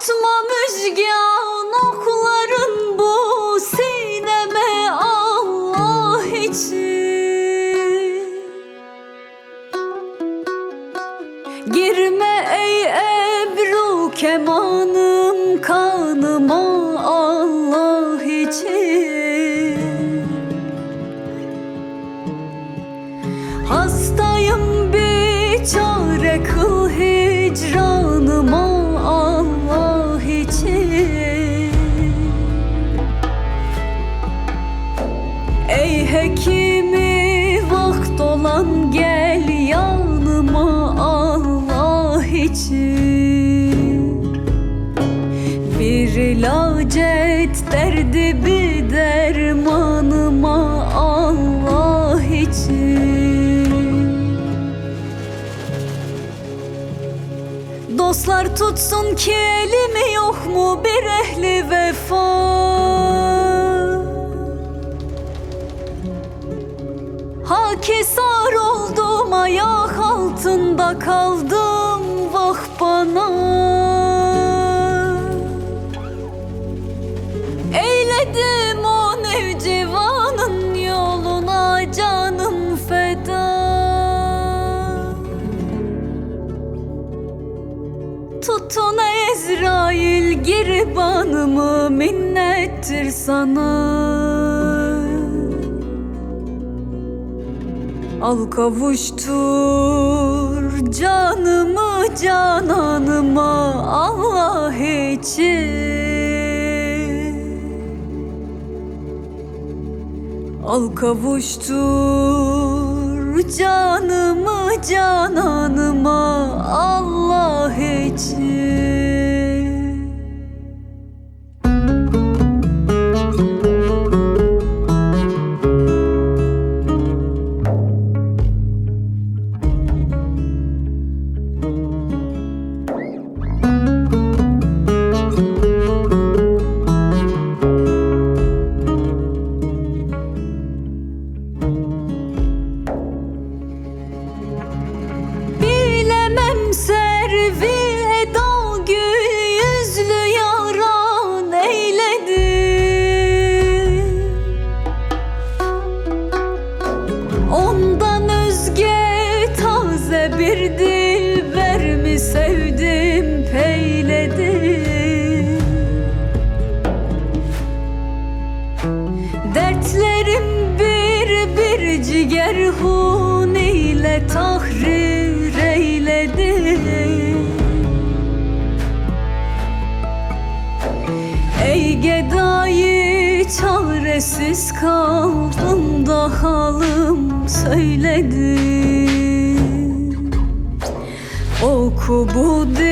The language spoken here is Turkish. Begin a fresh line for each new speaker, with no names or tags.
Atma müjgan okların bu sineme Allah için. Girme ey ebru kemanım kanıma Allah için. Hastayım bir çare kıl hicranıma hekimi vakt olan gel yanıma Allah için. Bir ilacet derdi bir dermanıma Allah için. Dostlar tutsun ki elimi yok mu bir ehli vefa Hakisar oldum ayak altında kaldım. Vah bana. Eyledim o nevcivanın yoluna canım feda. Tutun Ezrail giribanımı minnettir sana Al kavuştur canımı cananıma Allah için. Al kavuştur canımı cananıma Allah için Ondan özge taze bir dilber mi sevdim peyledi Dertlerim bir bir ciger hun ile tahrir eyledi Ey gedayı çaresiz kaldım da halım söyledim Oku bu divanımı